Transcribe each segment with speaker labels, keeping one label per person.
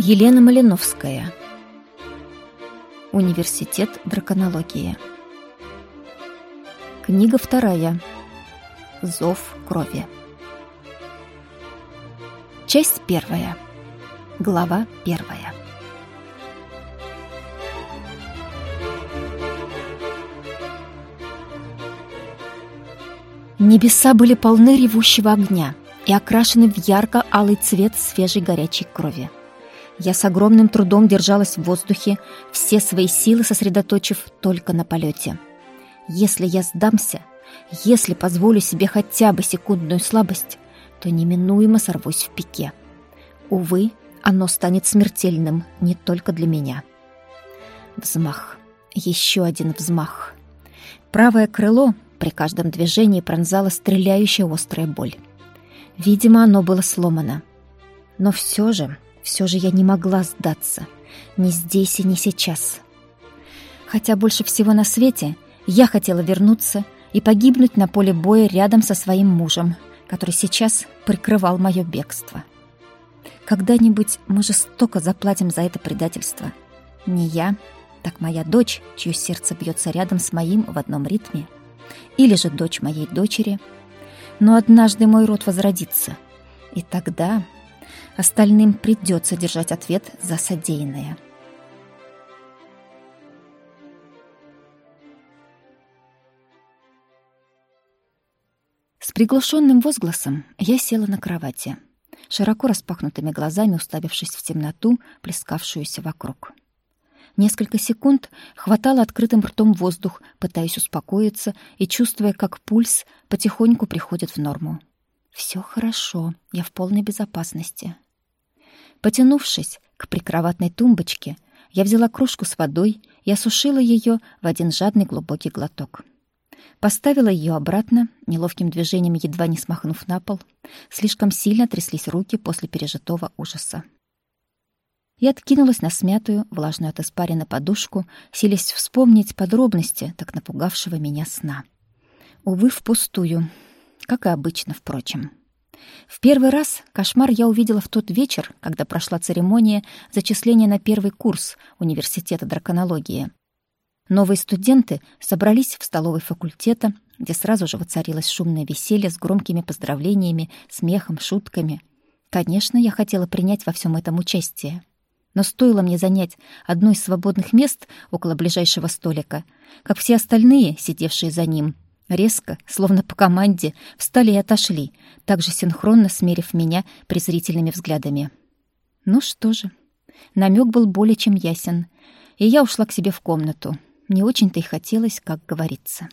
Speaker 1: Елена Малиновская. Университет драконологии. Книга вторая. Зов крови. Часть первая. Глава первая. Небеса были полны ревущего огня и окрашены в ярко-алый цвет свежей горячей крови. Я с огромным трудом держалась в воздухе, все свои силы сосредоточив только на полете. Если я сдамся, если позволю себе хотя бы секундную слабость, то неминуемо сорвусь в пике. Увы, оно станет смертельным не только для меня. Взмах. Еще один взмах. Правое крыло при каждом движении пронзала стреляющая острая боль. Видимо, оно было сломано. Но все же все же я не могла сдаться. Ни здесь и ни сейчас. Хотя больше всего на свете я хотела вернуться и погибнуть на поле боя рядом со своим мужем, который сейчас прикрывал мое бегство. Когда-нибудь мы жестоко заплатим за это предательство. Не я, так моя дочь, чье сердце бьется рядом с моим в одном ритме, или же дочь моей дочери. Но однажды мой род возродится, и тогда Остальным придется держать ответ за содеянное. С приглушенным возгласом я села на кровати, широко распахнутыми глазами уставившись в темноту, плескавшуюся вокруг. Несколько секунд хватало открытым ртом воздух, пытаясь успокоиться и чувствуя, как пульс потихоньку приходит в норму. Все хорошо, я в полной безопасности. Потянувшись к прикроватной тумбочке, я взяла кружку с водой и осушила ее в один жадный глубокий глоток. Поставила ее обратно, неловким движением едва не смахнув на пол. Слишком сильно тряслись руки после пережитого ужаса. Я откинулась на смятую, влажную от испарины подушку, силясь вспомнить подробности так напугавшего меня сна. Увы, впустую, как и обычно, впрочем. В первый раз кошмар я увидела в тот вечер, когда прошла церемония зачисления на первый курс университета драконологии. Новые студенты собрались в столовой факультета, где сразу же воцарилось шумное веселье с громкими поздравлениями, смехом, шутками. Конечно, я хотела принять во всем этом участие. Но стоило мне занять одно из свободных мест около ближайшего столика, как все остальные, сидевшие за ним, Резко, словно по команде, встали и отошли, также синхронно смерив меня презрительными взглядами. Ну что же, намек был более чем ясен, и я ушла к себе в комнату. Не очень-то и хотелось, как говорится.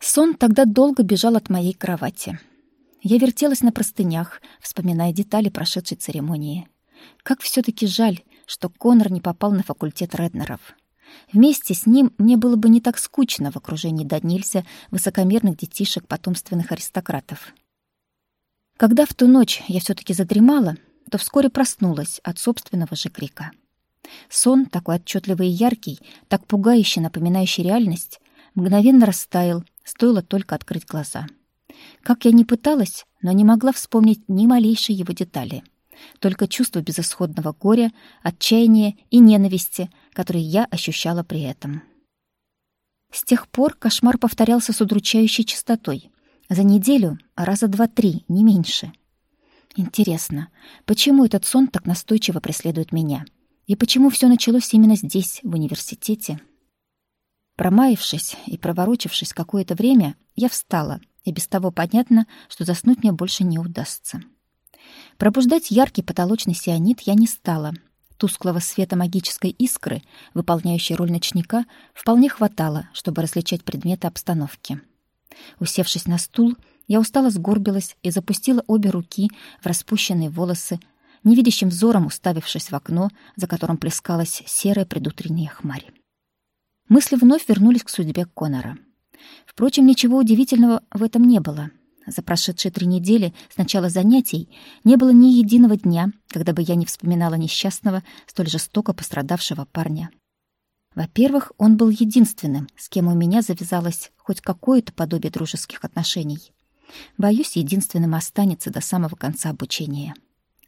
Speaker 1: Сон тогда долго бежал от моей кровати. Я вертелась на простынях, вспоминая детали прошедшей церемонии. Как все таки жаль, что Конор не попал на факультет Реднеров. Вместе с ним мне было бы не так скучно в окружении до высокомерных детишек потомственных аристократов. Когда в ту ночь я все таки задремала, то вскоре проснулась от собственного же крика. Сон, такой отчетливый и яркий, так пугающе напоминающий реальность, мгновенно растаял, стоило только открыть глаза. Как я ни пыталась, но не могла вспомнить ни малейшей его детали — только чувство безысходного горя, отчаяния и ненависти, которые я ощущала при этом. С тех пор кошмар повторялся с удручающей частотой. За неделю раза два-три, не меньше. Интересно, почему этот сон так настойчиво преследует меня? И почему все началось именно здесь, в университете? Промаявшись и проворочившись какое-то время, я встала, и без того понятно, что заснуть мне больше не удастся. Пробуждать яркий потолочный сионит я не стала. Тусклого света магической искры, выполняющей роль ночника, вполне хватало, чтобы различать предметы обстановки. Усевшись на стул, я устало сгорбилась и запустила обе руки в распущенные волосы, невидящим взором уставившись в окно, за которым плескалась серая предутренняя хмарь. Мысли вновь вернулись к судьбе Конора. Впрочем, ничего удивительного в этом не было. За прошедшие три недели с начала занятий не было ни единого дня, когда бы я не вспоминала несчастного, столь жестоко пострадавшего парня. Во-первых, он был единственным, с кем у меня завязалось хоть какое-то подобие дружеских отношений. Боюсь, единственным останется до самого конца обучения.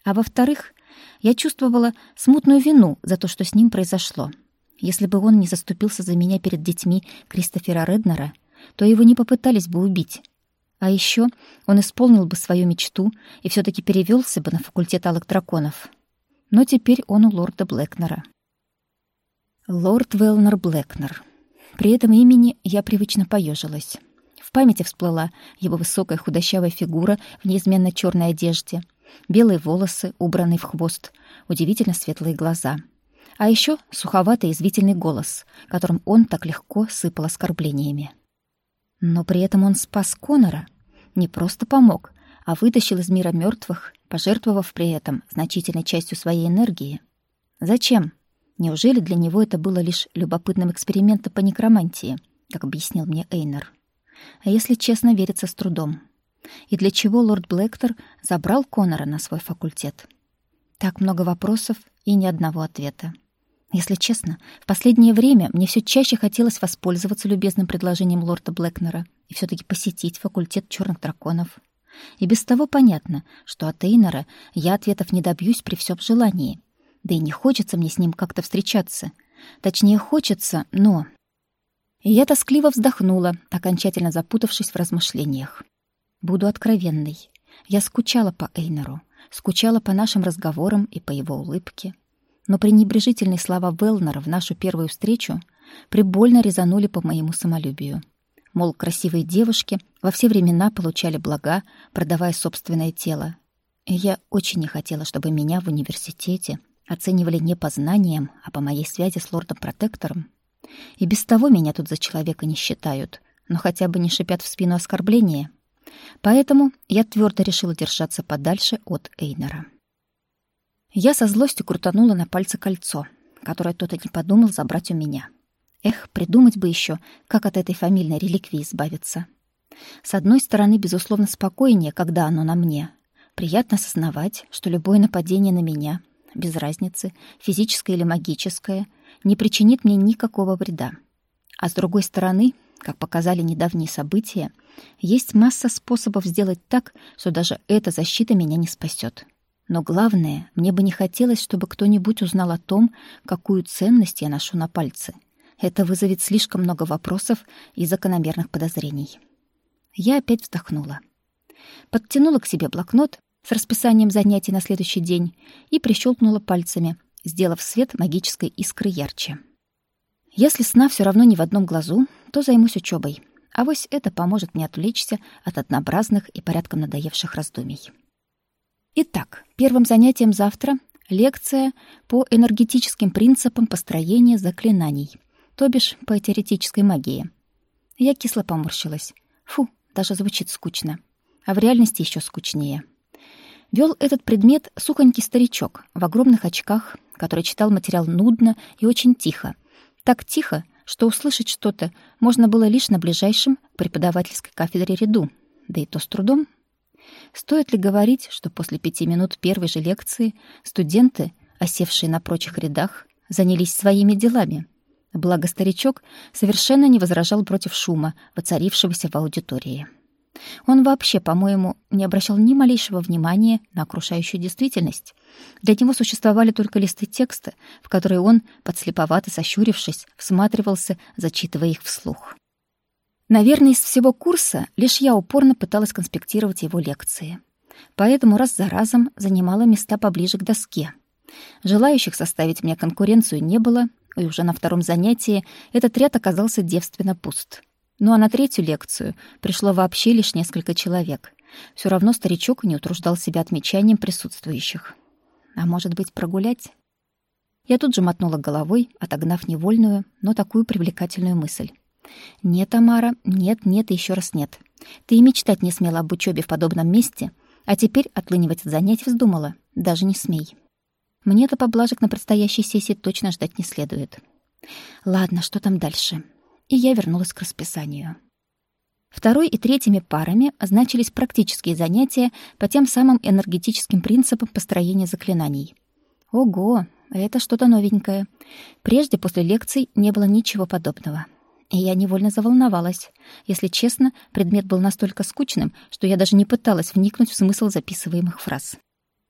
Speaker 1: А во-вторых, Я чувствовала смутную вину за то, что с ним произошло. Если бы он не заступился за меня перед детьми Кристофера Реднера, то его не попытались бы убить. А еще он исполнил бы свою мечту и все таки перевелся бы на факультет алых драконов. Но теперь он у лорда Блэкнера. Лорд Велнер Блэкнер. При этом имени я привычно поежилась. В памяти всплыла его высокая худощавая фигура в неизменно черной одежде, белые волосы, убранные в хвост, удивительно светлые глаза. А еще суховатый извительный голос, которым он так легко сыпал оскорблениями. Но при этом он спас Конора, не просто помог, а вытащил из мира мертвых, пожертвовав при этом значительной частью своей энергии. Зачем? Неужели для него это было лишь любопытным экспериментом по некромантии, как объяснил мне Эйнер? А если честно, верится с трудом. И для чего лорд Блэктер забрал Конора на свой факультет? Так много вопросов и ни одного ответа. Если честно, в последнее время мне все чаще хотелось воспользоваться любезным предложением лорда Блэкнера и все таки посетить факультет черных драконов. И без того понятно, что от Эйнера я ответов не добьюсь при всем желании. Да и не хочется мне с ним как-то встречаться. Точнее, хочется, но и я тоскливо вздохнула, окончательно запутавшись в размышлениях. Буду откровенной. Я скучала по Эйнеру, скучала по нашим разговорам и по его улыбке. Но пренебрежительные слова Велнера в нашу первую встречу прибольно резанули по моему самолюбию. Мол, красивые девушки во все времена получали блага, продавая собственное тело. И я очень не хотела, чтобы меня в университете оценивали не по знаниям, а по моей связи с лордом-протектором. И без того меня тут за человека не считают, но хотя бы не шипят в спину оскорбления. Поэтому я твердо решила держаться подальше от Эйнера. Я со злостью крутанула на пальце кольцо, которое тот и не подумал забрать у меня. Эх, придумать бы еще, как от этой фамильной реликвии избавиться. С одной стороны, безусловно, спокойнее, когда оно на мне. Приятно осознавать, что любое нападение на меня, без разницы, физическое или магическое — не причинит мне никакого вреда. А с другой стороны, как показали недавние события, есть масса способов сделать так, что даже эта защита меня не спасет. Но главное, мне бы не хотелось, чтобы кто-нибудь узнал о том, какую ценность я ношу на пальце. Это вызовет слишком много вопросов и закономерных подозрений. Я опять вздохнула. Подтянула к себе блокнот с расписанием занятий на следующий день и прищелкнула пальцами, сделав свет магической искры ярче. Если сна все равно не в одном глазу, то займусь учебой. А вось это поможет мне отвлечься от однообразных и порядком надоевших раздумий. Итак, первым занятием завтра лекция по энергетическим принципам построения заклинаний, то бишь по теоретической магии. Я кисло поморщилась. Фу, даже звучит скучно. А в реальности еще скучнее. Вел этот предмет сухонький старичок в огромных очках который читал материал нудно и очень тихо. Так тихо, что услышать что-то можно было лишь на ближайшем преподавательской кафедре ряду, да и то с трудом. Стоит ли говорить, что после пяти минут первой же лекции студенты, осевшие на прочих рядах, занялись своими делами? Благо старичок совершенно не возражал против шума, воцарившегося в аудитории. Он вообще, по-моему, не обращал ни малейшего внимания на окружающую действительность. Для него существовали только листы текста, в которые он, подслеповато сощурившись, всматривался, зачитывая их вслух. Наверное, из всего курса лишь я упорно пыталась конспектировать его лекции. Поэтому раз за разом занимала места поближе к доске. Желающих составить мне конкуренцию не было, и уже на втором занятии этот ряд оказался девственно пуст — ну а на третью лекцию пришло вообще лишь несколько человек. Все равно старичок не утруждал себя отмечанием присутствующих. А может быть, прогулять? Я тут же мотнула головой, отогнав невольную, но такую привлекательную мысль. «Нет, Тамара, нет, нет и еще раз нет. Ты и мечтать не смела об учебе в подобном месте, а теперь отлынивать от занятий вздумала. Даже не смей. Мне-то поблажек на предстоящей сессии точно ждать не следует. Ладно, что там дальше? и я вернулась к расписанию. Второй и третьими парами означились практические занятия по тем самым энергетическим принципам построения заклинаний. Ого, это что-то новенькое. Прежде после лекций не было ничего подобного. Я невольно заволновалась. Если честно, предмет был настолько скучным, что я даже не пыталась вникнуть в смысл записываемых фраз.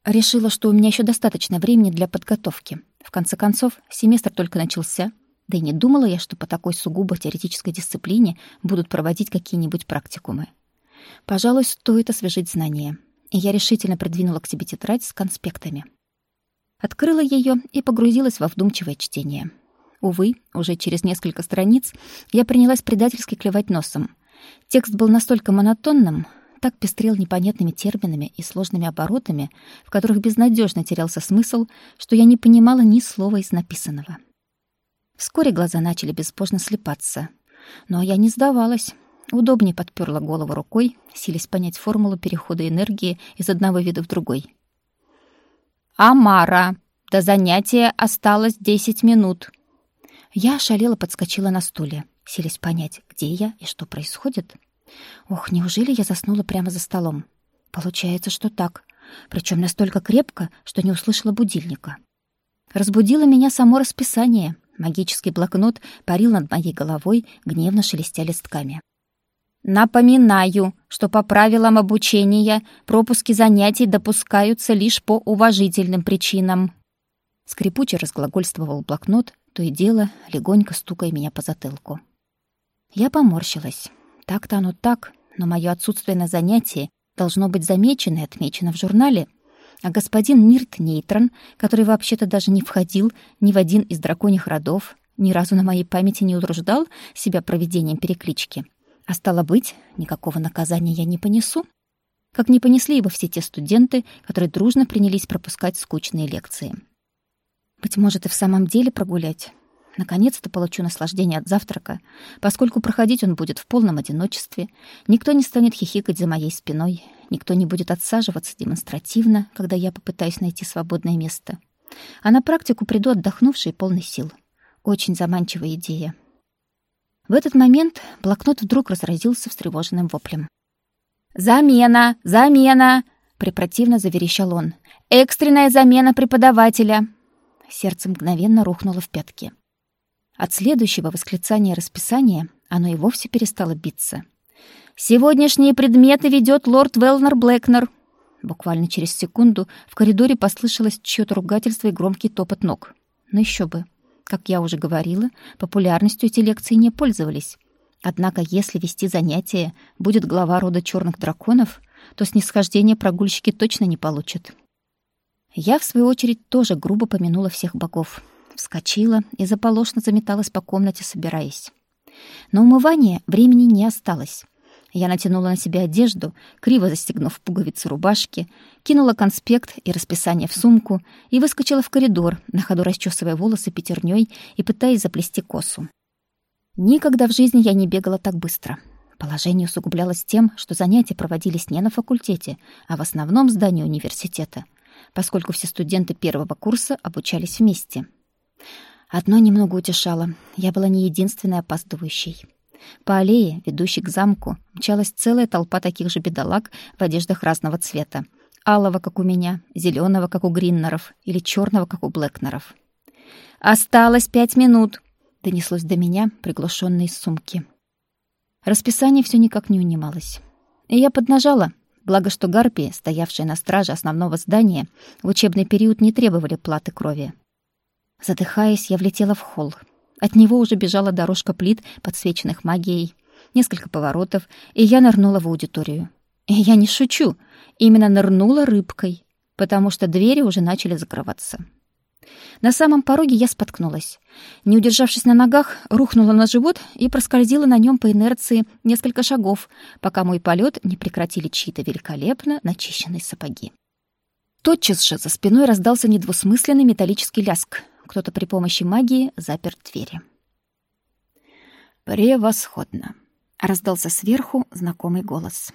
Speaker 1: Решила, что у меня еще достаточно времени для подготовки. В конце концов, семестр только начался, да и не думала я, что по такой сугубо теоретической дисциплине будут проводить какие-нибудь практикумы. Пожалуй, стоит освежить знания. И я решительно придвинула к себе тетрадь с конспектами. Открыла ее и погрузилась во вдумчивое чтение. Увы, уже через несколько страниц я принялась предательски клевать носом. Текст был настолько монотонным, так пестрел непонятными терминами и сложными оборотами, в которых безнадежно терялся смысл, что я не понимала ни слова из написанного. Вскоре глаза начали безбожно слепаться. Но я не сдавалась. Удобнее подперла голову рукой, силясь понять формулу перехода энергии из одного вида в другой. «Амара, до занятия осталось десять минут». Я ошалела подскочила на стуле, силясь понять, где я и что происходит. Ох, неужели я заснула прямо за столом? Получается, что так. Причем настолько крепко, что не услышала будильника. Разбудило меня само расписание. Магический блокнот парил над моей головой, гневно шелестя листками. Напоминаю, что по правилам обучения пропуски занятий допускаются лишь по уважительным причинам. Скрипуче разглагольствовал блокнот, то и дело легонько стукая меня по затылку. Я поморщилась. Так-то оно так, но мое отсутствие на занятии должно быть замечено и отмечено в журнале. А господин Нирт Нейтрон, который вообще-то даже не входил ни в один из драконьих родов, ни разу на моей памяти не утруждал себя проведением переклички — а стало быть, никакого наказания я не понесу. Как не понесли его все те студенты, которые дружно принялись пропускать скучные лекции. Быть может, и в самом деле прогулять. Наконец-то получу наслаждение от завтрака, поскольку проходить он будет в полном одиночестве. Никто не станет хихикать за моей спиной, никто не будет отсаживаться демонстративно, когда я попытаюсь найти свободное место. А на практику приду отдохнувший и полный сил. Очень заманчивая идея. В этот момент блокнот вдруг разразился встревоженным воплем. «Замена! Замена!» — препротивно заверещал он. «Экстренная замена преподавателя!» Сердце мгновенно рухнуло в пятки. От следующего восклицания расписания оно и вовсе перестало биться. «Сегодняшние предметы ведет лорд Велнер Блэкнер!» Буквально через секунду в коридоре послышалось чьё-то ругательство и громкий топот ног. Ну еще бы. Как я уже говорила, популярностью эти лекции не пользовались. Однако, если вести занятия будет глава рода черных драконов, то снисхождение прогульщики точно не получат. Я, в свою очередь, тоже грубо помянула всех богов. Вскочила и заполошно заметалась по комнате, собираясь. На умывание времени не осталось. Я натянула на себя одежду, криво застегнув пуговицы рубашки, кинула конспект и расписание в сумку и выскочила в коридор, на ходу расчесывая волосы пятерней и пытаясь заплести косу. Никогда в жизни я не бегала так быстро. Положение усугублялось тем, что занятия проводились не на факультете, а в основном здании университета, поскольку все студенты первого курса обучались вместе. Одно немного утешало. Я была не единственной опаздывающей. По аллее, ведущей к замку, мчалась целая толпа таких же бедолаг в одеждах разного цвета. Алого, как у меня, зеленого, как у Гриннеров, или черного, как у Блэкнеров. «Осталось пять минут!» — донеслось до меня, приглушённое из сумки. Расписание все никак не унималось. И я поднажала, благо что гарпии, стоявшие на страже основного здания, в учебный период не требовали платы крови. Задыхаясь, я влетела в холл. От него уже бежала дорожка плит, подсвеченных магией, несколько поворотов, и я нырнула в аудиторию. И я не шучу, именно нырнула рыбкой, потому что двери уже начали закрываться. На самом пороге я споткнулась. Не удержавшись на ногах, рухнула на живот и проскользила на нем по инерции несколько шагов, пока мой полет не прекратили чьи-то великолепно начищенные сапоги. Тотчас же за спиной раздался недвусмысленный металлический ляск, кто-то при помощи магии запер двери. «Превосходно!» — раздался сверху знакомый голос.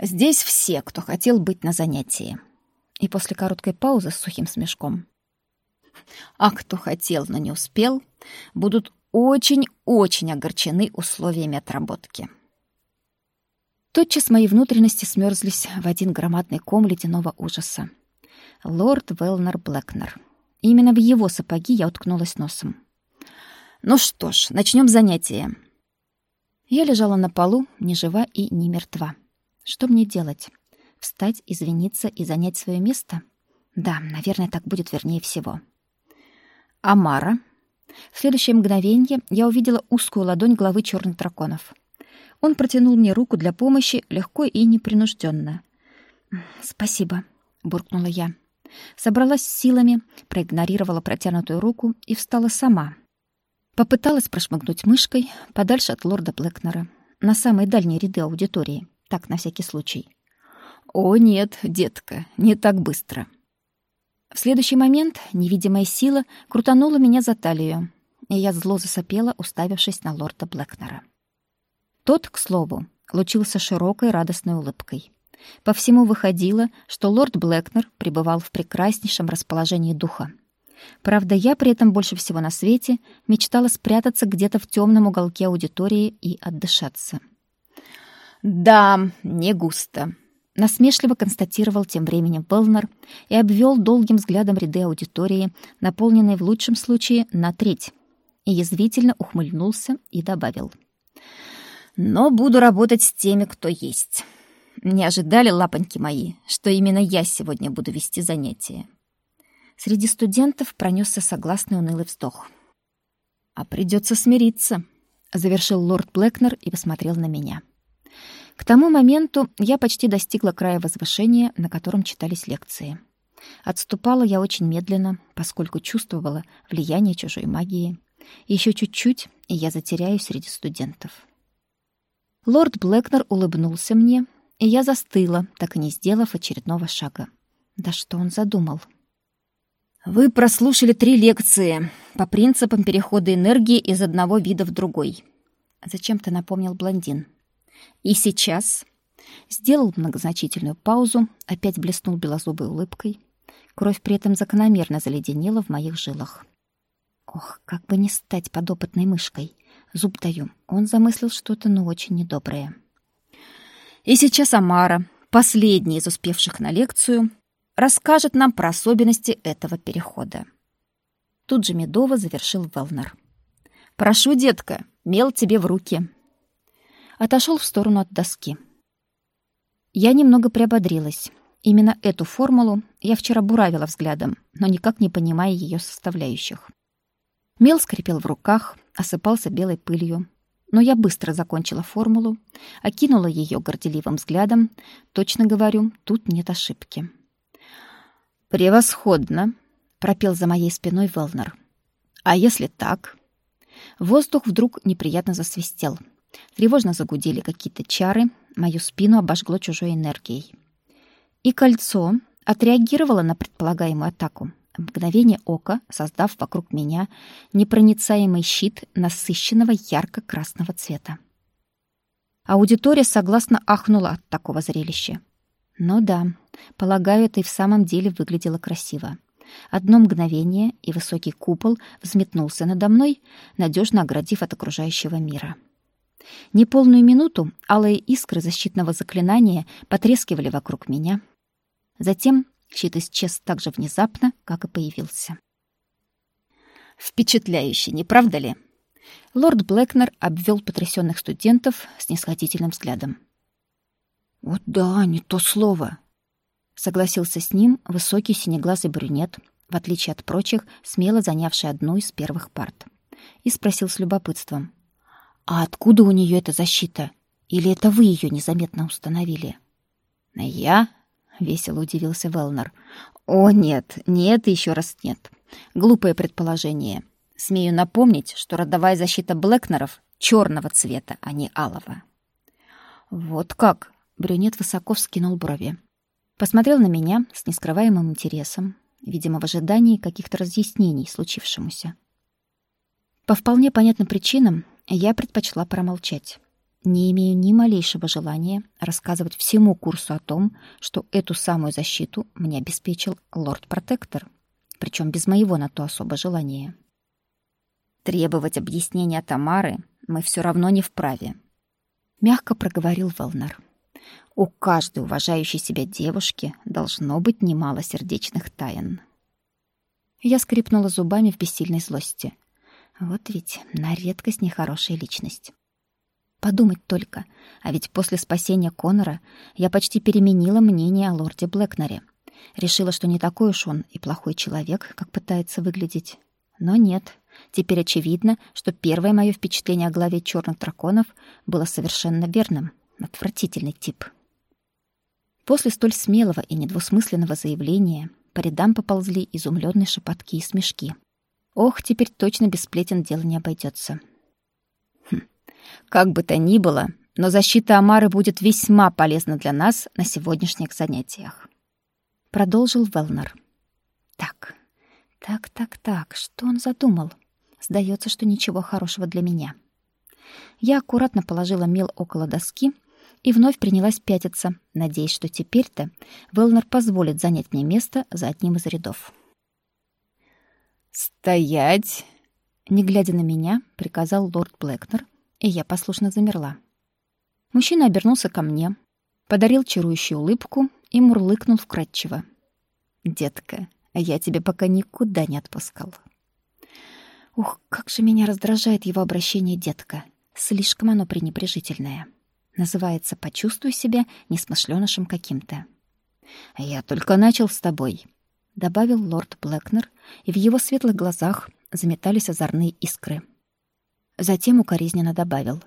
Speaker 1: «Здесь все, кто хотел быть на занятии». И после короткой паузы с сухим смешком. «А кто хотел, но не успел, будут очень-очень огорчены условиями отработки». Тотчас мои внутренности смерзлись в один громадный ком ледяного ужаса. Лорд Велнер Блэкнер — Именно в его сапоги я уткнулась носом. Ну что ж, начнем занятие. Я лежала на полу, ни жива и ни мертва. Что мне делать? Встать, извиниться и занять свое место? Да, наверное, так будет вернее всего. Амара. В следующее мгновение я увидела узкую ладонь главы черных драконов. Он протянул мне руку для помощи легко и непринужденно. «Спасибо», — буркнула я. Собралась с силами, проигнорировала протянутую руку и встала сама. Попыталась прошмыгнуть мышкой подальше от лорда Блэкнера, на самые дальние ряды аудитории, так, на всякий случай. «О, нет, детка, не так быстро». В следующий момент невидимая сила крутанула меня за талию, и я зло засопела, уставившись на лорда Блэкнера. Тот, к слову, лучился широкой радостной улыбкой. По всему выходило, что лорд Блэкнер пребывал в прекраснейшем расположении духа. Правда, я при этом больше всего на свете мечтала спрятаться где-то в темном уголке аудитории и отдышаться. «Да, не густо», — насмешливо констатировал тем временем Белнер и обвел долгим взглядом ряды аудитории, наполненные в лучшем случае на треть, и язвительно ухмыльнулся и добавил. «Но буду работать с теми, кто есть». Не ожидали, лапоньки мои, что именно я сегодня буду вести занятия. Среди студентов пронесся согласный унылый вздох. «А придется смириться», — завершил лорд Блэкнер и посмотрел на меня. К тому моменту я почти достигла края возвышения, на котором читались лекции. Отступала я очень медленно, поскольку чувствовала влияние чужой магии. Еще чуть-чуть, и я затеряюсь среди студентов. Лорд Блэкнер улыбнулся мне, и я застыла, так и не сделав очередного шага. Да что он задумал? Вы прослушали три лекции по принципам перехода энергии из одного вида в другой. Зачем-то напомнил блондин. И сейчас сделал многозначительную паузу, опять блеснул белозубой улыбкой. Кровь при этом закономерно заледенела в моих жилах. Ох, как бы не стать подопытной мышкой. Зуб даю. Он замыслил что-то, но очень недоброе. И сейчас Амара, последний из успевших на лекцию, расскажет нам про особенности этого перехода. Тут же Медово завершил Велнер. «Прошу, детка, мел тебе в руки». Отошел в сторону от доски. Я немного приободрилась. Именно эту формулу я вчера буравила взглядом, но никак не понимая ее составляющих. Мел скрипел в руках, осыпался белой пылью, но я быстро закончила формулу, окинула ее горделивым взглядом. Точно говорю, тут нет ошибки. «Превосходно!» — пропел за моей спиной Велнер. «А если так?» Воздух вдруг неприятно засвистел. Тревожно загудели какие-то чары, мою спину обожгло чужой энергией. И кольцо отреагировало на предполагаемую атаку мгновение ока создав вокруг меня непроницаемый щит насыщенного ярко-красного цвета. Аудитория согласно ахнула от такого зрелища. Ну да, полагаю, это и в самом деле выглядело красиво. Одно мгновение, и высокий купол взметнулся надо мной, надежно оградив от окружающего мира. Неполную минуту алые искры защитного заклинания потрескивали вокруг меня. Затем Щит исчез так же внезапно, как и появился. Впечатляюще, не правда ли? Лорд Блэкнер обвел потрясенных студентов с нисходительным взглядом. «Вот да, не то слово», — согласился с ним высокий синеглазый брюнет, в отличие от прочих, смело занявший одну из первых парт, и спросил с любопытством. «А откуда у нее эта защита? Или это вы ее незаметно установили?» «Я?» — весело удивился Велнер. «О, нет, нет и еще раз нет. Глупое предположение. Смею напомнить, что родовая защита Блэкнеров черного цвета, а не алого». «Вот как?» — брюнет высоко вскинул брови. Посмотрел на меня с нескрываемым интересом, видимо, в ожидании каких-то разъяснений случившемуся. По вполне понятным причинам я предпочла промолчать. Не имею ни малейшего желания рассказывать всему курсу о том, что эту самую защиту мне обеспечил лорд-протектор, причем без моего на то особо желания. Требовать объяснения Тамары мы все равно не вправе. Мягко проговорил Волнар. У каждой уважающей себя девушки должно быть немало сердечных тайн. Я скрипнула зубами в бессильной злости. Вот ведь на редкость нехорошая личность. Подумать только, а ведь после спасения Конора я почти переменила мнение о лорде Блэкнере. Решила, что не такой уж он и плохой человек, как пытается выглядеть. Но нет. Теперь очевидно, что первое мое впечатление о главе черных драконов было совершенно верным. Отвратительный тип. После столь смелого и недвусмысленного заявления по рядам поползли изумленные шепотки и смешки. Ох, теперь точно без сплетен дело не обойдется. Хм. Как бы то ни было, но защита Амары будет весьма полезна для нас на сегодняшних занятиях. Продолжил Велнер. Так, так, так, так, что он задумал? Сдается, что ничего хорошего для меня. Я аккуратно положила мел около доски и вновь принялась пятиться, надеясь, что теперь-то Велнер позволит занять мне место за одним из рядов. «Стоять!» Не глядя на меня, приказал лорд Блэкнер, и я послушно замерла. Мужчина обернулся ко мне, подарил чарующую улыбку и мурлыкнул вкратчиво. «Детка, я тебя пока никуда не отпускал». Ух, как же меня раздражает его обращение «детка». Слишком оно пренебрежительное. Называется «почувствуй себя несмышленышем каким-то». «Я только начал с тобой», — добавил лорд Блэкнер, и в его светлых глазах заметались озорные искры. Затем укоризненно добавил.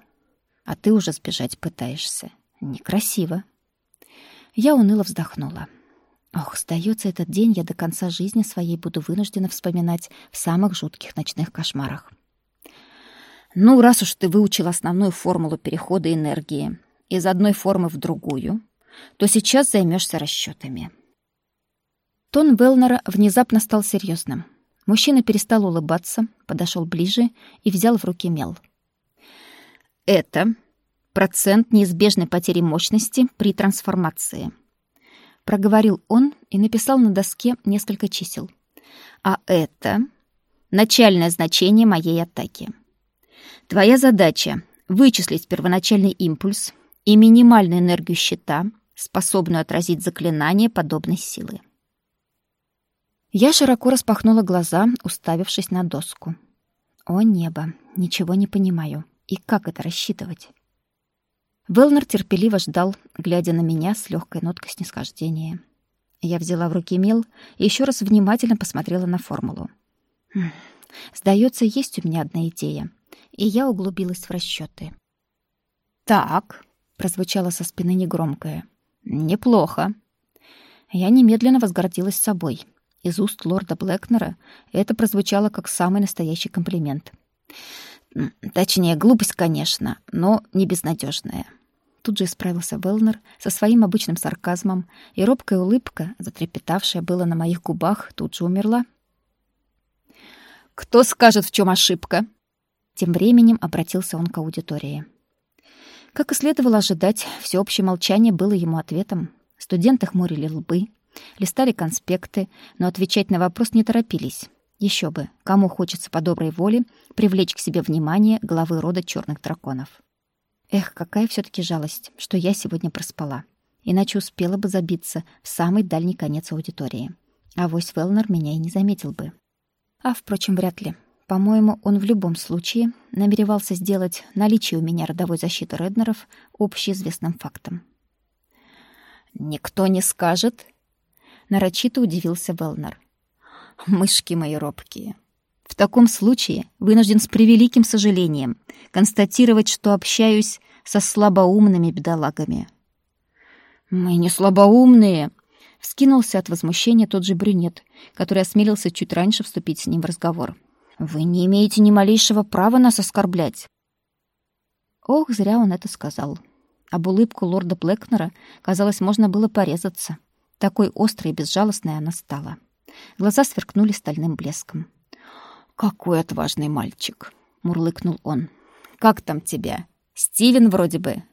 Speaker 1: «А ты уже сбежать пытаешься. Некрасиво». Я уныло вздохнула. Ох, сдается этот день я до конца жизни своей буду вынуждена вспоминать в самых жутких ночных кошмарах. Ну, раз уж ты выучил основную формулу перехода энергии из одной формы в другую, то сейчас займешься расчетами. Тон Велнера внезапно стал серьезным. Мужчина перестал улыбаться, подошел ближе и взял в руки мел. Это процент неизбежной потери мощности при трансформации — проговорил он и написал на доске несколько чисел. А это начальное значение моей атаки. Твоя задача вычислить первоначальный импульс и минимальную энергию щита, способную отразить заклинание подобной силы. Я широко распахнула глаза, уставившись на доску. О небо, ничего не понимаю. И как это рассчитывать? Велнер терпеливо ждал, глядя на меня с легкой ноткой снисхождения. Я взяла в руки мел и еще раз внимательно посмотрела на формулу. Хм, сдается, есть у меня одна идея, и я углубилась в расчеты. «Так», — прозвучало со спины негромкое, — «неплохо». Я немедленно возгордилась собой. Из уст лорда Блэкнера это прозвучало как самый настоящий комплимент. Точнее, глупость, конечно, но не безнадежная. Тут же исправился Велнер со своим обычным сарказмом, и робкая улыбка, затрепетавшая было на моих губах, тут же умерла. «Кто скажет, в чем ошибка?» Тем временем обратился он к аудитории. Как и следовало ожидать, всеобщее молчание было ему ответом. Студенты хмурили лбы, листали конспекты, но отвечать на вопрос не торопились. Еще бы, кому хочется по доброй воле привлечь к себе внимание главы рода черных драконов. Эх, какая все таки жалость, что я сегодня проспала. Иначе успела бы забиться в самый дальний конец аудитории. А вось Велнер меня и не заметил бы. А, впрочем, вряд ли. По-моему, он в любом случае намеревался сделать наличие у меня родовой защиты Реднеров общеизвестным фактом. «Никто не скажет?» Нарочито удивился Велнер. «Мышки мои робкие, в таком случае вынужден с превеликим сожалением констатировать, что общаюсь со слабоумными бедолагами. «Мы не слабоумные!» — вскинулся от возмущения тот же брюнет, который осмелился чуть раньше вступить с ним в разговор. «Вы не имеете ни малейшего права нас оскорблять!» Ох, зря он это сказал. Об улыбку лорда Блэкнера, казалось, можно было порезаться. Такой острой и безжалостной она стала. Глаза сверкнули стальным блеском. «Какой отважный мальчик!» — мурлыкнул он. «Как там тебя? Стивен вроде бы».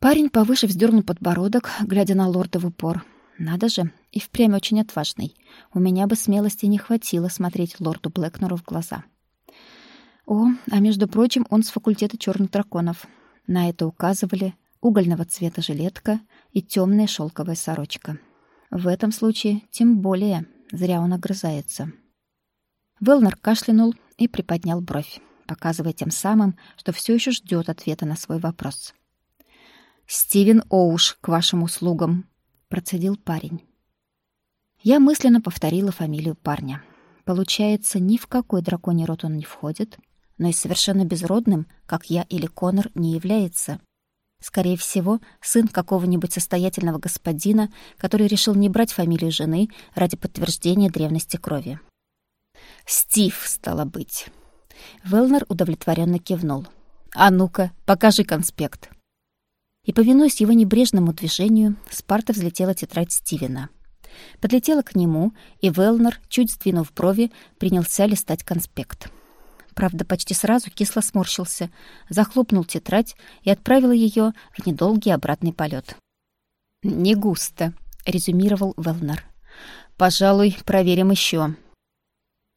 Speaker 1: Парень повыше вздернул подбородок, глядя на лорда в упор. «Надо же, и впрямь очень отважный. У меня бы смелости не хватило смотреть лорду Блэкнеру в глаза». О, а между прочим, он с факультета черных драконов. На это указывали угольного цвета жилетка и темная шелковая сорочка. В этом случае тем более зря он огрызается. Велнер кашлянул и приподнял бровь. показывая тем самым, что все еще ждет ответа на свой вопрос. «Стивен Оуш, к вашим услугам», — процедил парень. Я мысленно повторила фамилию парня. Получается, ни в какой драконий род он не входит, но и совершенно безродным, как я или Конор, не является. Скорее всего, сын какого-нибудь состоятельного господина, который решил не брать фамилию жены ради подтверждения древности крови. «Стив, стало быть». Велнер удовлетворенно кивнул. «А ну-ка, покажи конспект». И, повинуясь его небрежному движению, с парта взлетела тетрадь Стивена. Подлетела к нему, и Велнер, чуть сдвинув брови, принялся листать конспект. Правда, почти сразу кисло сморщился, захлопнул тетрадь и отправил ее в недолгий обратный полет. «Не густо», — резюмировал Велнер. «Пожалуй, проверим еще.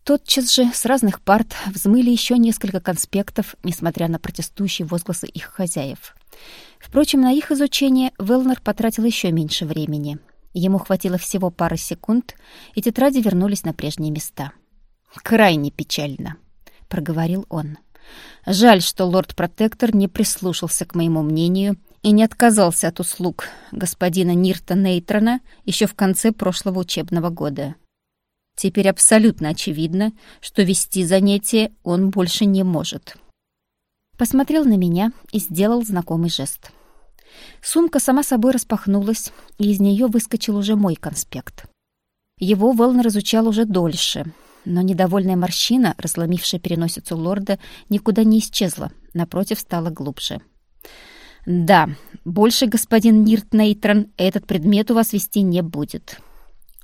Speaker 1: Тотчас же с разных парт взмыли еще несколько конспектов, несмотря на протестующие возгласы их хозяев. Впрочем, на их изучение Велнер потратил еще меньше времени. Ему хватило всего пары секунд, и тетради вернулись на прежние места. «Крайне печально», — проговорил он. «Жаль, что лорд-протектор не прислушался к моему мнению и не отказался от услуг господина Нирта Нейтрона еще в конце прошлого учебного года». Теперь абсолютно очевидно, что вести занятие он больше не может. Посмотрел на меня и сделал знакомый жест. Сумка сама собой распахнулась, и из нее выскочил уже мой конспект. Его Велн разучал уже дольше, но недовольная морщина, разломившая переносицу лорда, никуда не исчезла, напротив, стала глубже. «Да, больше, господин Нирт Нейтрон, этот предмет у вас вести не будет.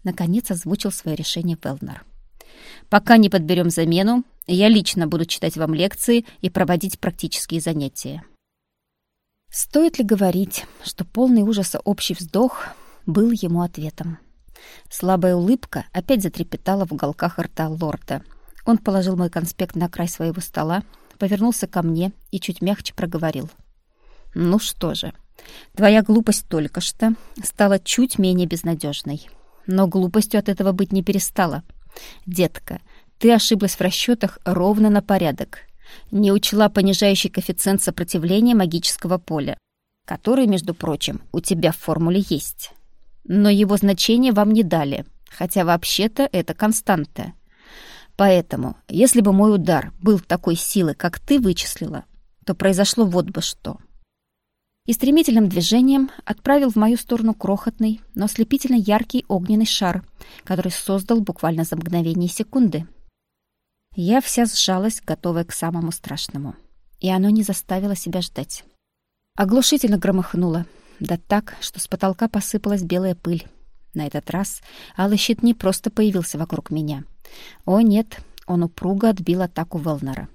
Speaker 1: Наконец озвучил свое решение Велнер. «Пока не подберем замену, я лично буду читать вам лекции и проводить практические занятия». Стоит ли говорить, что полный ужаса общий вздох был ему ответом? Слабая улыбка опять затрепетала в уголках рта лорда. Он положил мой конспект на край своего стола, повернулся ко мне и чуть мягче проговорил. «Ну что же, твоя глупость только что стала чуть менее безнадежной но глупостью от этого быть не перестала. Детка, ты ошиблась в расчетах ровно на порядок. Не учла понижающий коэффициент сопротивления магического поля, который, между прочим, у тебя в формуле есть. Но его значение вам не дали, хотя вообще-то это константа. Поэтому, если бы мой удар был такой силы, как ты вычислила, то произошло вот бы что — и стремительным движением отправил в мою сторону крохотный, но ослепительно яркий огненный шар, который создал буквально за мгновение секунды. Я вся сжалась, готовая к самому страшному. И оно не заставило себя ждать. Оглушительно громыхнуло, да так, что с потолка посыпалась белая пыль. На этот раз алый щит не просто появился вокруг меня. О нет, он упруго отбил атаку Велнера.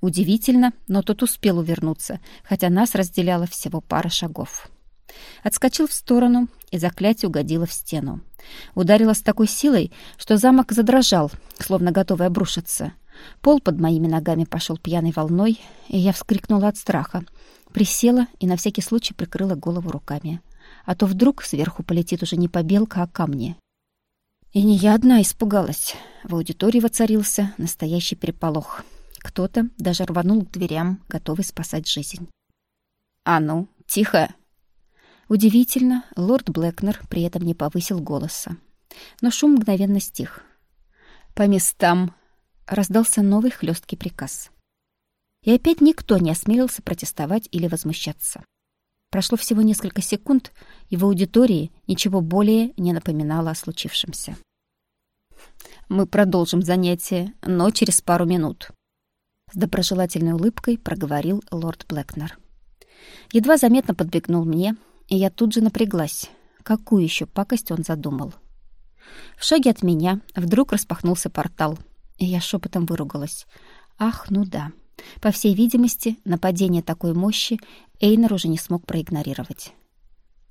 Speaker 1: Удивительно, но тот успел увернуться, хотя нас разделяло всего пара шагов. Отскочил в сторону, и заклятие угодило в стену. Ударило с такой силой, что замок задрожал, словно готовый обрушиться. Пол под моими ногами пошел пьяной волной, и я вскрикнула от страха. Присела и на всякий случай прикрыла голову руками. А то вдруг сверху полетит уже не побелка, а камни. И не я одна испугалась. В аудитории воцарился настоящий переполох — кто-то даже рванул к дверям, готовый спасать жизнь. «А ну, тихо!» Удивительно, лорд Блэкнер при этом не повысил голоса. Но шум мгновенно стих. «По местам!» — раздался новый хлесткий приказ. И опять никто не осмелился протестовать или возмущаться. Прошло всего несколько секунд, и в аудитории ничего более не напоминало о случившемся. «Мы продолжим занятие, но через пару минут», с доброжелательной улыбкой проговорил лорд Блэкнер. Едва заметно подбегнул мне, и я тут же напряглась. Какую еще пакость он задумал? В шаге от меня вдруг распахнулся портал, и я шепотом выругалась. Ах, ну да. По всей видимости, нападение такой мощи Эйнер уже не смог проигнорировать.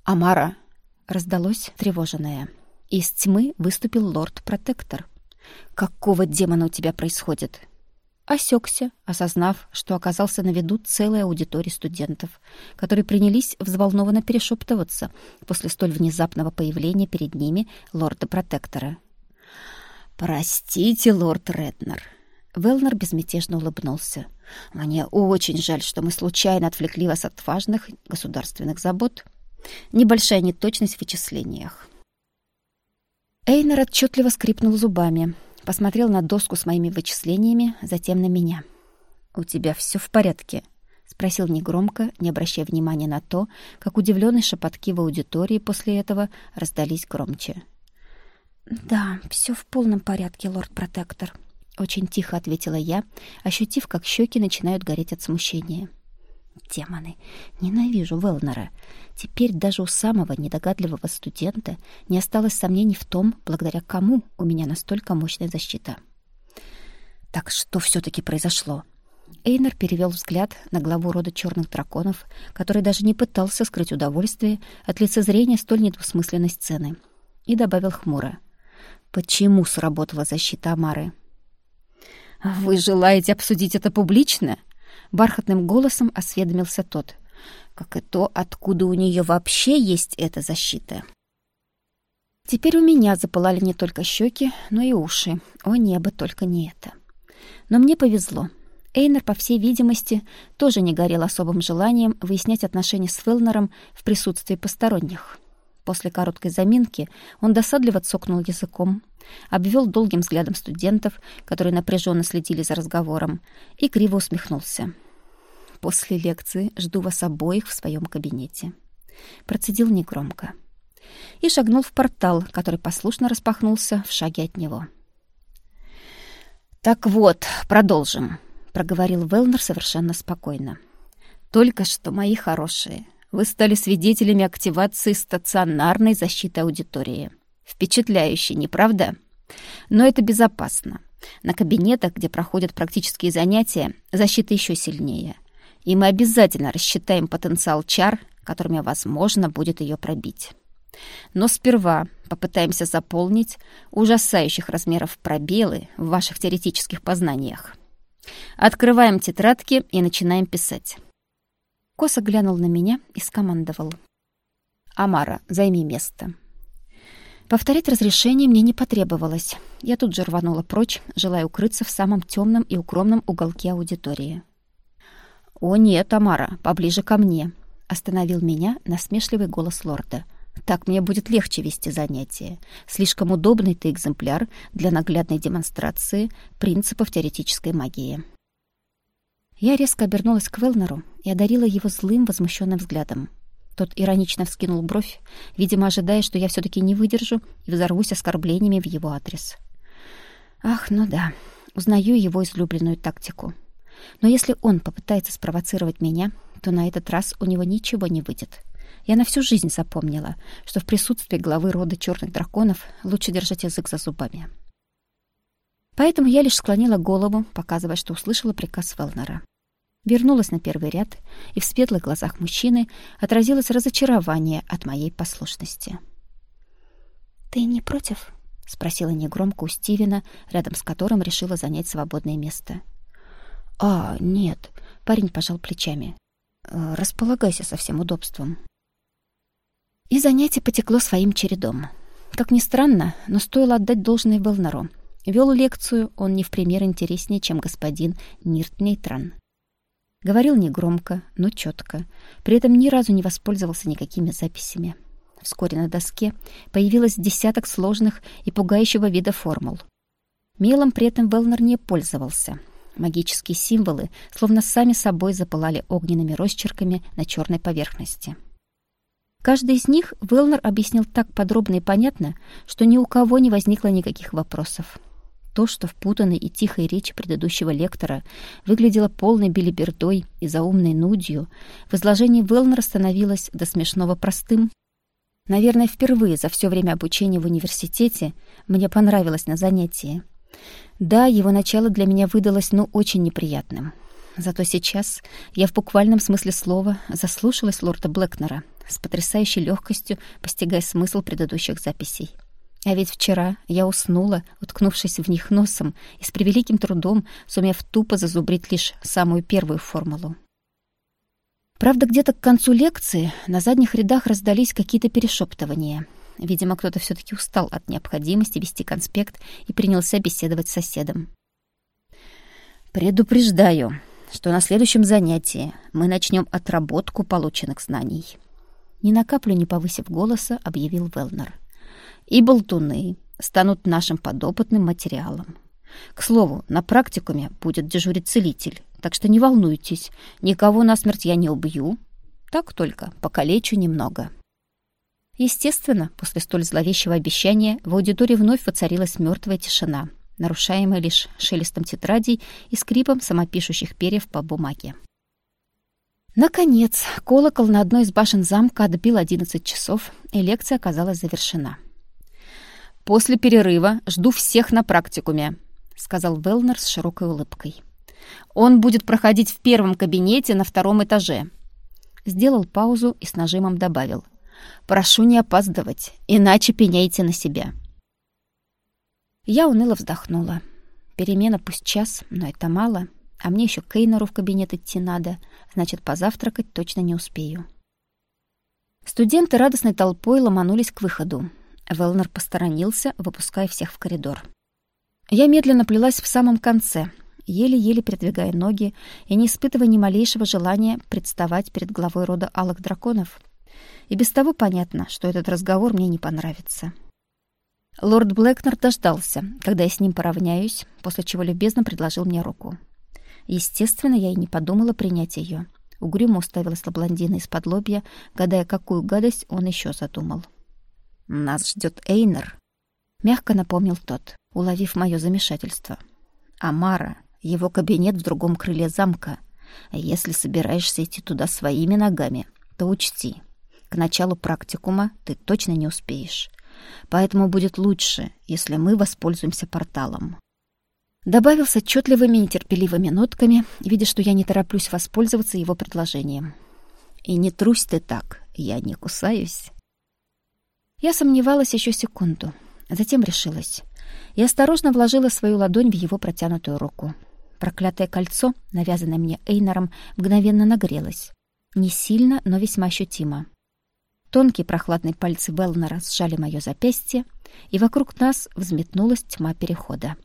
Speaker 1: «Амара!» — раздалось тревоженное. Из тьмы выступил лорд-протектор. «Какого демона у тебя происходит?» осекся, осознав, что оказался на виду целой аудитории студентов, которые принялись взволнованно перешептываться после столь внезапного появления перед ними лорда-протектора. «Простите, лорд Реднер». Велнер безмятежно улыбнулся. «Мне очень жаль, что мы случайно отвлекли вас от важных государственных забот. Небольшая неточность в вычислениях». Эйнер отчетливо скрипнул зубами, посмотрел на доску с моими вычислениями, затем на меня. «У тебя все в порядке?» — спросил негромко, не обращая внимания на то, как удивленные шепотки в аудитории после этого раздались громче. «Да, все в полном порядке, лорд-протектор», очень тихо ответила я, ощутив, как щеки начинают гореть от смущения. Демоны, ненавижу Велнера. Теперь даже у самого недогадливого студента не осталось сомнений в том, благодаря кому у меня настолько мощная защита. Так что все таки произошло? Эйнер перевел взгляд на главу рода черных драконов, который даже не пытался скрыть удовольствие от лицезрения столь недвусмысленной сцены, и добавил хмуро: "Почему сработала защита Амары?" «Вы желаете обсудить это публично?» Бархатным голосом осведомился тот. «Как и то, откуда у нее вообще есть эта защита?» Теперь у меня запылали не только щеки, но и уши. О небо, только не это. Но мне повезло. Эйнер, по всей видимости, тоже не горел особым желанием выяснять отношения с Фелнером в присутствии посторонних. После короткой заминки он досадливо цокнул языком, обвел долгим взглядом студентов, которые напряженно следили за разговором, и криво усмехнулся. «После лекции жду вас обоих в своем кабинете». Процедил негромко. И шагнул в портал, который послушно распахнулся в шаге от него. «Так вот, продолжим», — проговорил Велнер совершенно спокойно. «Только что, мои хорошие, вы стали свидетелями активации стационарной защиты аудитории. Впечатляюще, не правда? Но это безопасно. На кабинетах, где проходят практические занятия, защита еще сильнее. И мы обязательно рассчитаем потенциал чар, которыми возможно будет ее пробить. Но сперва попытаемся заполнить ужасающих размеров пробелы в ваших теоретических познаниях. Открываем тетрадки и начинаем писать. Косо глянул на меня и скомандовал. «Амара, займи место». Повторять разрешение мне не потребовалось. Я тут же рванула прочь, желая укрыться в самом темном и укромном уголке аудитории. «О нет, Амара, поближе ко мне», — остановил меня насмешливый голос лорда. «Так мне будет легче вести занятия. Слишком удобный ты экземпляр для наглядной демонстрации принципов теоретической магии». Я резко обернулась к Велнеру и одарила его злым, возмущенным взглядом. Тот иронично вскинул бровь, видимо, ожидая, что я все таки не выдержу и взорвусь оскорблениями в его адрес. Ах, ну да, узнаю его излюбленную тактику. Но если он попытается спровоцировать меня, то на этот раз у него ничего не выйдет. Я на всю жизнь запомнила, что в присутствии главы рода черных драконов лучше держать язык за зубами. Поэтому я лишь склонила голову, показывая, что услышала приказ Велнера вернулась на первый ряд, и в светлых глазах мужчины отразилось разочарование от моей послушности. «Ты не против?» — спросила негромко у Стивена, рядом с которым решила занять свободное место. «А, нет», — парень пожал плечами. «Э, «Располагайся со всем удобством». И занятие потекло своим чередом. Как ни странно, но стоило отдать должное Белнару. Вел лекцию он не в пример интереснее, чем господин Нирт Нейтран. Говорил негромко, но четко. При этом ни разу не воспользовался никакими записями. Вскоре на доске появилось десяток сложных и пугающего вида формул. Мелом при этом Велнер не пользовался. Магические символы словно сами собой запылали огненными росчерками на черной поверхности. Каждый из них Велнер объяснил так подробно и понятно, что ни у кого не возникло никаких вопросов. То, что в путанной и тихой речи предыдущего лектора выглядело полной билибердой и заумной нудью, в изложении Велнера становилось до смешного простым. Наверное, впервые за все время обучения в университете мне понравилось на занятии. Да, его начало для меня выдалось, ну, очень неприятным. Зато сейчас я в буквальном смысле слова заслушалась лорда Блэкнера с потрясающей легкостью, постигая смысл предыдущих записей. А ведь вчера я уснула, уткнувшись в них носом и с превеликим трудом сумев тупо зазубрить лишь самую первую формулу. Правда, где-то к концу лекции на задних рядах раздались какие-то перешептывания. Видимо, кто-то все таки устал от необходимости вести конспект и принялся беседовать с соседом. Предупреждаю, что на следующем занятии мы начнем отработку полученных знаний. Ни на каплю не повысив голоса, объявил Велнер. И болтуны станут нашим подопытным материалом. К слову, на практикуме будет дежурить целитель, так что не волнуйтесь, никого насмерть я не убью, так только покалечу немного. Естественно, после столь зловещего обещания в аудитории вновь воцарилась мертвая тишина, нарушаемая лишь шелестом тетрадей и скрипом самопишущих перьев по бумаге. Наконец, колокол на одной из башен замка отбил одиннадцать часов, и лекция оказалась завершена. «После перерыва жду всех на практикуме», — сказал Велнер с широкой улыбкой. «Он будет проходить в первом кабинете на втором этаже». Сделал паузу и с нажимом добавил — Прошу не опаздывать, иначе пеняйте на себя. Я уныло вздохнула. Перемена пусть час, но это мало. А мне еще к Кейнеру в кабинет идти надо. Значит, позавтракать точно не успею. Студенты радостной толпой ломанулись к выходу. Велнер посторонился, выпуская всех в коридор. Я медленно плелась в самом конце, еле-еле передвигая ноги и не испытывая ни малейшего желания представать перед главой рода алых драконов. И без того понятно, что этот разговор мне не понравится. Лорд Блэкнер дождался, когда я с ним поравняюсь, после чего любезно предложил мне руку. Естественно, я и не подумала принять ее. Угрюмо уставилась на блондина из-под лобья, гадая, какую гадость он еще задумал. «Нас ждет Эйнер», — мягко напомнил тот, уловив мое замешательство. «Амара, его кабинет в другом крыле замка. Если собираешься идти туда своими ногами, то учти, к началу практикума ты точно не успеешь. Поэтому будет лучше, если мы воспользуемся порталом. Добавил с отчетливыми нетерпеливыми нотками, видя, что я не тороплюсь воспользоваться его предложением. «И не трусь ты так, я не кусаюсь». Я сомневалась еще секунду, затем решилась. И осторожно вложила свою ладонь в его протянутую руку. Проклятое кольцо, навязанное мне Эйнором, мгновенно нагрелось. Не сильно, но весьма ощутимо. Тонкие прохладные пальцы Белнера сжали мое запястье, и вокруг нас взметнулась тьма перехода.